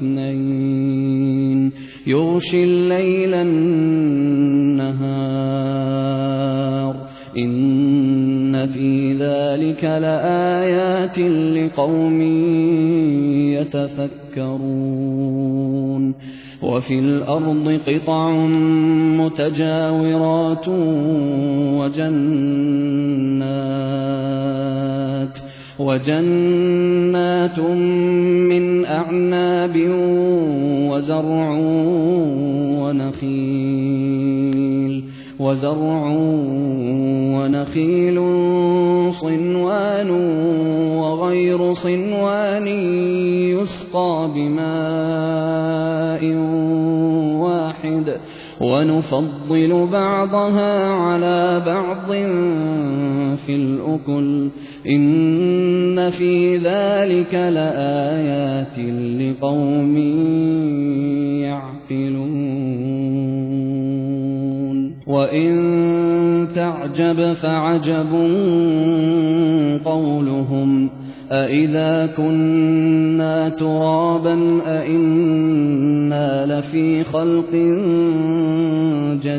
اثْنَيْنِ يُغْشِي اللَّيْلَ النَّهَارَ. إِنَّ فِي ذَلِكَ لَآيَاتٍ لِقَوْمٍ يَتَفَكَّرُونَ. وَفِي الْأَرْضِ قِطَعٌ مُّتَجَاوِرَاتٌ وَجَنَّاتٌ. وَجَنَّاتٌ مِّنْ أَعْنَابٍ وَزَرْعٌ وَنَخِيلٌ وَزَرْعٌ وَنَخِيلٌ صِنْوَانٌ وَغَيْرُ صِنْوَانٍ يُسْقَىٰ بِمَاءٍ وَنُفَضِّلُ بَعْضَهَا عَلَىٰ بَعْضٍ فِي الْأُكُلِ ۚ. إِنَّ فِي ذَٰلِكَ لَآيَاتٍ لِّقَوْمٍ يَعْقِلُونَ. وَإِن تَعْجَبْ فَعَجَبٌ قَوْلُهُمْ. أَإِذَا كُنَّا تُرَابًا أَإِنَّا لَفِي خَلْقٍ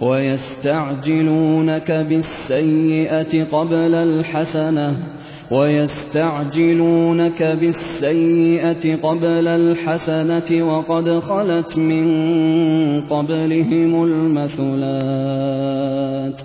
وَيَسْتَعْجِلُونَكَ بِالسَّيِّئَةِ قَبْلَ الْحَسَنَةِ وَيَسْتَعْجِلُونَكَ بِالسَّيِّئَةِ قَبْلَ الْحَسَنَةِ وَقَدْ خَلَتْ مِن قَبْلِهِمُ الْمَثُلَاتُ ۗ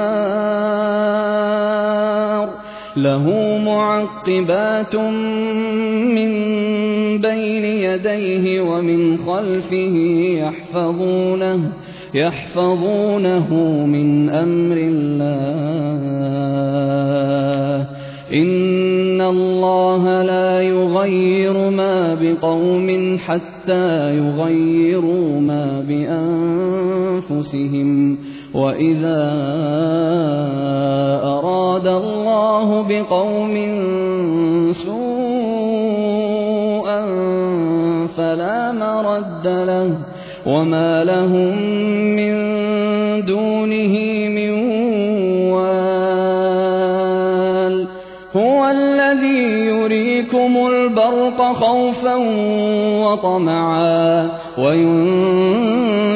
لَهُ مُعَقِّبَاتٌ مِّن بَيْنِ يَدَيْهِ وَمِنْ خَلْفِهِ يَحْفَظُونَهُ مِنْ أَمْرِ اللَّهِ ۗ. إِنَّ اللَّهَ لَا يُغَيِّرُ مَا بِقَوْمٍ حَتَّىٰ يُغَيِّرُوا مَا بِأَنفُسِهِمْ ۗ. وَإِذَا أَرَادَ اللَّهُ بِقَوْمٍ سُوءًا فَلَا مَرَدَّ لَهُ ۚ وَمَا لَهُم مِّن دُونِهِ مِن وَالٍ هُوَ الَّذِي يُرِيكُمُ الْبَرْقَ خَوْفًا وَطَمَعًا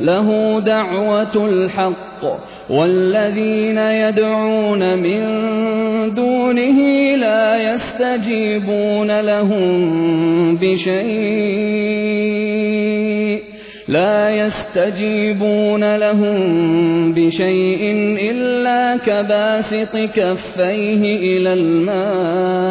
لَهُ دَعْوَةُ الْحَقِّ والذين يدعون من دونه لا يستجيبون لهم بشيء لا يستجيبون لهم بشيء إلا كباسط كفيه إلى الماء.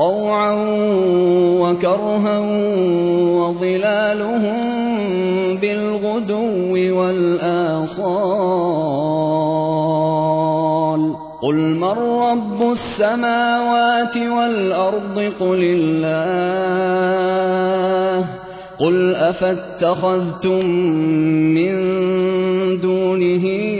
طوعا وكرها وظلالهم بالغدو والآصال. قل من رب السماوات والأرض؟ قل الله. قل أفاتخذتم من دونه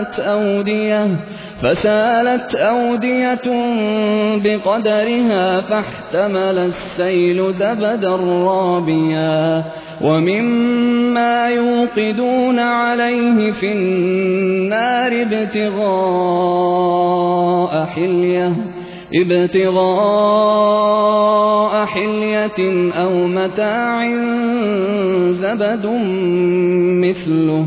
فسالت أودية فسالت أودية بقدرها فاحتمل السيل زبدا رابيا ومما يوقدون عليه في النار ابتغاء حلية ابتغاء حلية أو متاع زبد مثله.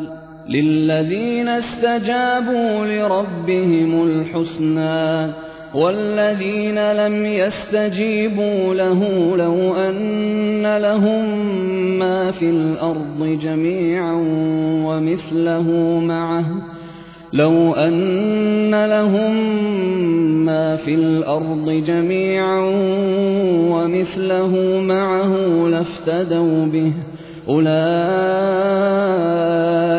للذين استجابوا لربهم الحسنى والذين لم يستجيبوا له لو أن لهم ما في الأرض جميعا ومثله معه لو أن لهم ما في الأرض جميعا ومثله معه لافتدوا به أولئك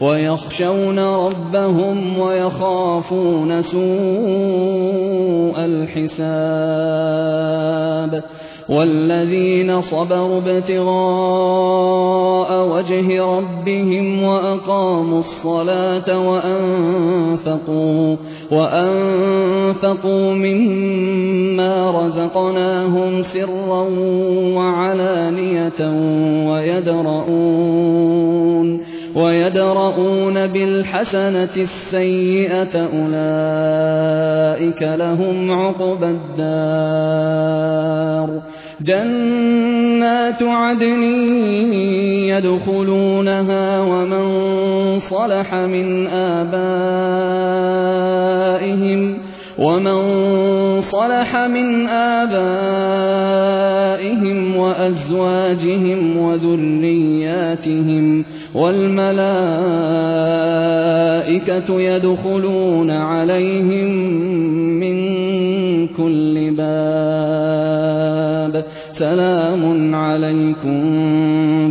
ويخشون ربهم ويخافون سوء الحساب والذين صبروا ابتغاء وجه ربهم وأقاموا الصلاة وأنفقوا وأنفقوا مما رزقناهم سرا وعلانية ويدرؤون ويدرؤون بالحسنة السيئة أولئك لهم عقبى الدار. جنات عدن يدخلونها ومن صلح من آبائهم ومن صلح من آبائهم وأزواجهم وذرياتهم والملائكة يدخلون عليهم من كل باب. سلام عليكم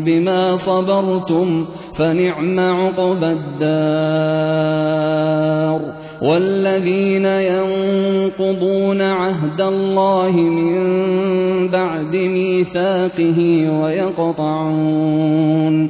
بما صبرتم فنعم عقبى الدار. والذين ينقضون عهد الله من بعد ميثاقه ويقطعون.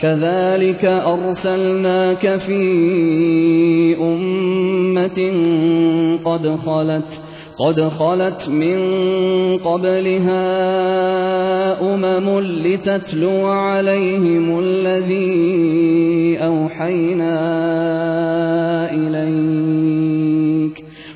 كذلك أرسلناك في أمة قد خلت قد خلت من قبلها أمم لتتلو عليهم الذي أوحينا إليك.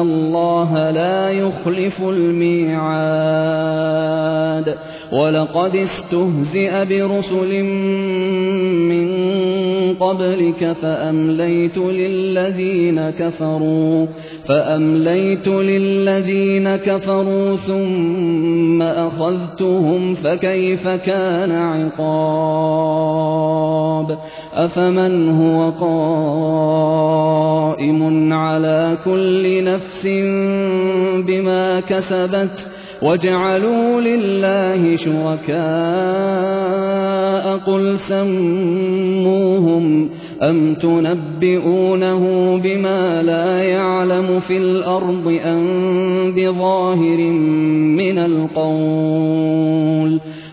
الله لا يخلف الميعاد ولقد استهزئ برسل من قبلك فأمليت للذين كفروا فأمليت للذين كفروا ثم أخذتهم فكيف كان عقاب؟ أفمن هو قائم على كل نفس بما كسبت؟ وَجَعَلُوا لِلَّهِ شُرَكَاءَ قُلْ سَمُّوهُمْ أَمْ تُنَبِّئُونَهُ بِمَا لَا يَعْلَمُ فِي الْأَرْضِ أَم بِظَاهِرٍ مِّنَ الْقَوْلِ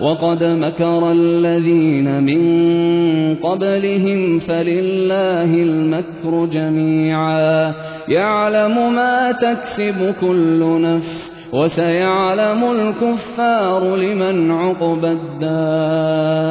وقد مكر الذين من قبلهم فلله المكر جميعا. يعلم ما تكسب كل نفس وسيعلم الكفار لمن عقبى الدار.